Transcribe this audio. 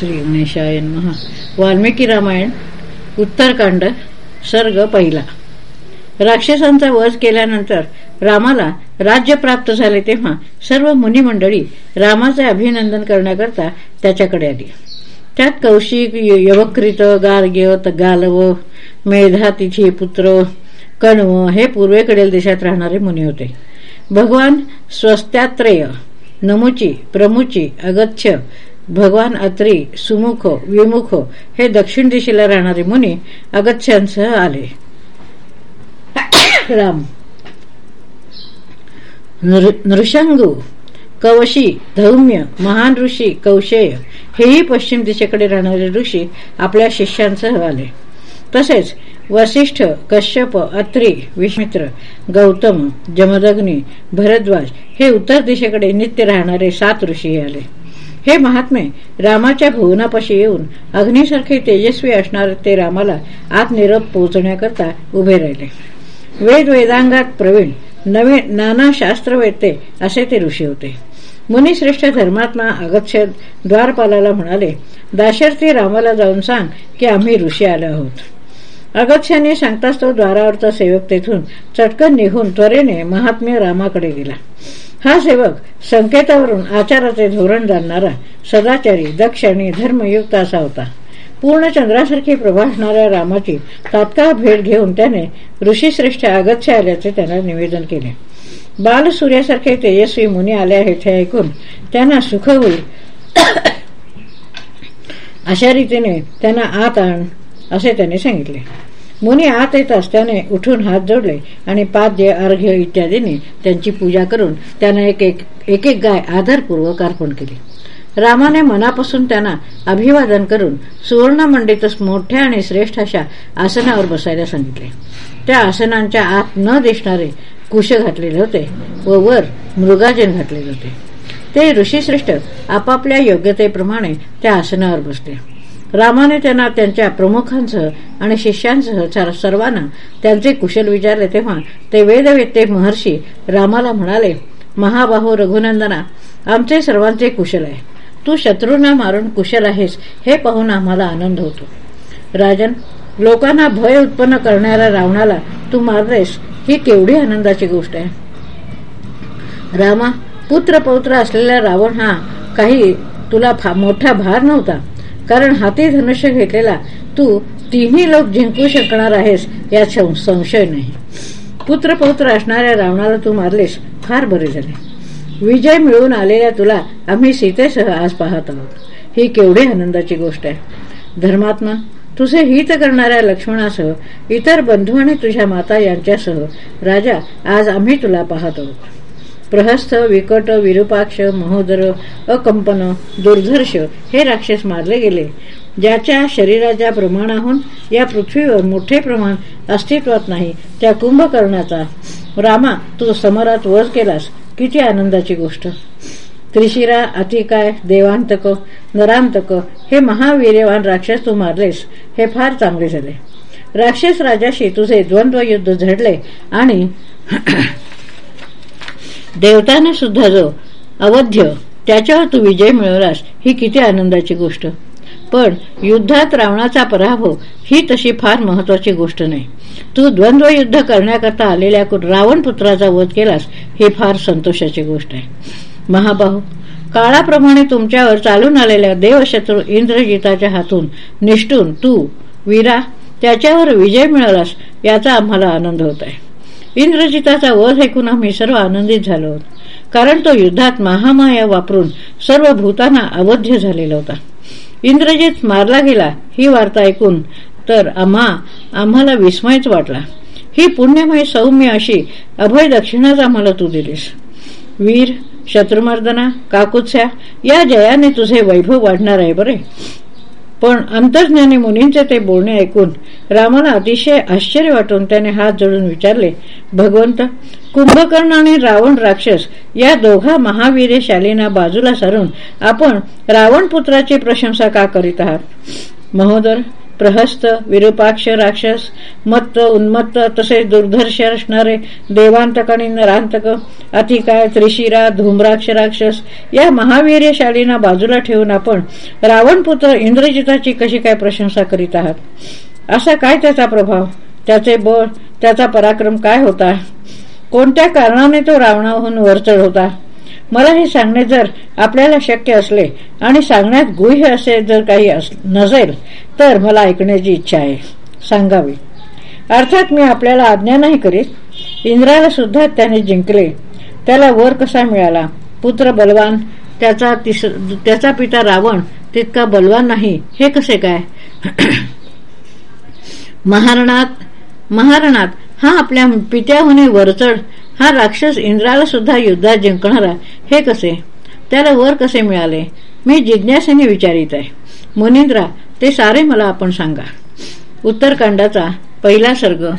श्री गणेशाय महा. वाल्मिकी रामायण उत्तरकांड सर्ग पहिला. राक्षसांचा वध केल्यानंतर रामाला राज्य प्राप्त झाले तेव्हा सर्व मुनिमंडळी रामाचे अभिनंदन करण्याकरता त्याच्याकडे आली. त्यात कौशिक यवकृत गार्ग्य गालव मेधातिथी पुत्र कण्व हे पूर्वेकडील देशात राहणारे मुनी होते. भगवान स्वस्त्यात्रेय नमुची प्रमुची अगच्छ भगवान अत्री सुमुख विमुख हे दक्षिण दिशेला राहणारे मुनी अगच्छ्यांसह आले. राम. नृशंगू कवशी धौम्य महान ऋषी कौशेय हेही पश्चिम दिशेकडे राहणारे ऋषी आपल्या शिष्यांसह आले. तसेच वसिष्ठ कश्यप अत्री विश्मित्र गौतम जमदग्नी भरद्वाज हे उत्तर दिशेकडे नित्य राहणारे सात ऋषी आले. हे महात्मे रामाच्या भुवनापाशी येऊन अग्निसारखे तेजस्वी असणारे ते रामाला आत निरप पोहोचण्याकरता उभे राहिले. वेद वेदांगात प्रवीण नवे नाना शास्त्रवेत्ते असे ते ऋषी होते. मुनिश्रेष्ठ धर्मात्मा अगच्छ द्वारपालाला म्हणाले दाशर्थी रामाला जाऊन सांग की आम्ही ऋषी आलो आहोत. अगत्याने सांगताच तो द्वारावरचा सेवक तेथून चटकन निघून त्वरेने महात्म्य रामाकडे गेला. हा सेवक संकेतावरून आचाराचे धोरण जाणणारा सदाचारी दक्ष आणि धर्मयुक्त असा होता. पूर्ण चंद्रासारखी प्रभासणाऱ्या रामाची तात्काळ भेट घेऊन त्याने ऋषीश्रेष्ठ अगत्य आल्याचे त्यांना निवेदन केले. बाल सूर्यासारखे तेजस्वी मुनी आले आहेत हे ऐकून त्यांना सुख होईल. अशा रीतीने त्यांना आत आण असे त्याने सांगितले. मुनी आत येताच त्याने उठून हात जोडले आणि पाद्य अर्घ्य इत्यादींनी त्यांची पूजा करून त्यांना एक एक एक एक गाय आदरपूर्वक अर्पण केली. रामाने मनापासून त्यांना अभिवादन करून सुवर्णमंडितच मोठ्या आणि श्रेष्ठ अशा आसनावर बसायला सांगितले. त्या आसनांच्या आत न दिसणारे कुश घातलेले होते व वर मृगाजन घातलेले होते. ते ऋषीश्रेष्ठ आपापल्या योग्यतेप्रमाणे त्या आसनावर बसले. रामाने त्यांना त्यांच्या प्रमुखांसह आणि शिष्यांसह सर्वांना त्यांचे कुशल विचारले तेव्हा ते वेदवेत्ते महर्षी रामाला म्हणाले महाबाहू रघुनंदना आमचे सर्वांचे कुशल आहे. तू शत्रूंना मारून कुशल आहेस हे पाहून आम्हाला आनंद होतो. राजन लोकांना भय उत्पन्न करणाऱ्या रावणाला तू मारलेस ही केवढी आनंदाची गोष्ट आहे. रामा पुत्र पौत्र असलेला रावण हा काही तुला मोठा भार नव्हता. कारण हाती धनुष्य घेतलेला. तू तिन्ही लोक जिंकू शकणार आहेस यात संशय नाही. पुत्र पौत्र असणाऱ्या रावणाला तू मारलेस फार बरे झाले. विजय मिळवून आलेल्या तुला आम्ही सीतेसह आज पाहत आहोत. ही केवढी आनंदाची गोष्ट आहे. धर्मात्मा तुझे हित करणाऱ्या लक्ष्मणासह इतर बंधू आणि तुझ्या माता यांच्यासह राजा आज आम्ही तुला पाहत आहोत. प्रहस्थ विकट विरूपाक्ष महोदर अकंपन दुर्धर्ष हे राक्षस मारले गेले. ज्याच्या शरीराच्या प्रमाणाहून या पृथ्वीवर मोठे प्रमाण अस्तित्वात नाही त्या कुंभकर्णाचा. रामा तू समरात वध केलास किती आनंदाची गोष्ट. त्रिशिरा अतिकाय देवांतक नरांतक हे महावीर्यवान राक्षस तू मारलेस हे फार चांगले झाले. राक्षस राजाशी तुझे द्वंद्व युद्ध झडले आणि देवताने सुद्धा जो अवध्य त्याच्यावर तू विजय मिळवलास ही किती आनंदाची गोष्ट. पण युद्धात रावणाचा पराभव ही तशी फार महत्वाची गोष्ट नाही. तू द्वंद्व युद्ध करण्याकरता आलेल्या रावण पुत्राचा वध केलास ही फार संतोषाची गोष्ट आहे. महाबाहू काळाप्रमाणे तुमच्यावर चालून आलेल्या देवशत्रू इंद्रजिताच्या हातून निष्ठून तू वीरा त्याच्यावर विजय मिळालास याचा आम्हाला आनंद होत आहे. इंद्रजिताचा वध ऐकून आम्ही सर्व आनंदित झालो आहोत कारण तो युद्धात महामाया वापरून सर्व भूतांना अवध्य झालेला होता. इंद्रजित मारला गेला ही वार्ता ऐकून तर आम्हा आम्हाला विस्मयच वाटला. ही पुण्यमय सौम्य अशी अभय दक्षिणाच आम्हाला तू दिलीस. वीर शत्रुमर्दना काकुत्स्या या जयाने तुझे वैभव वाढणार आहे बरे? पण अंतर्ज्ञानी मुनींचे ते बोलणे ऐकून रामाला अतिशय आश्चर्य वाटून त्याने हात जोडून विचारले भगवंत कुंभकर्ण आणि रावण राक्षस या दोघा महावीरशालींना बाजूला सारून आपण रावण पुत्राची प्रशंसा का करीत आहात? महोदर प्रहस्त विरूपाक्ष राक्षस मत्त उन्मत्त तसेच दुर्धर्ष असणारे देवांतक आणि नरांतक अतिकाय त्रिशिरा धूम्राक्ष राक्षस या महावीर्यशालींना बाजूला ठेवून आपण रावणपुत्र इंद्रजिताची कशी काय प्रशंसा करीत आहात? असा काय त्याचा प्रभाव? त्याचे बळ त्याचा पराक्रम काय होता? कोणत्या कारणाने तो रावणाहून वरचढ होता? मला हे सांगणे जर आपल्याला शक्य असले आणि सांगण्यात गुह्य असे जर काही नसेल तर मला ऐकण्याची इच्छा आहे. सांगावी. अर्थात मी आपल्याला आज्ञा नाही करीत. इंद्राला सुद्धा त्याने जिंकले. त्याला वर कसा मिळाला? पुत्र बलवान त्याचा त्याचा पिता रावण तितका बलवान नाही. हे कसे काय? महारणात महारणात हा आपल्या पित्याहून वरचढ. हा राक्षस इंद्राला सुद्धा युद्धात जिंकणारा. हे कसे? त्याला वर कसे मिळाले? मी जिज्ञासेने विचारित आहे. मुनिंद्रा ते सारे मला आपण सांगा. उत्तरकांडाचा पहिला सर्ग.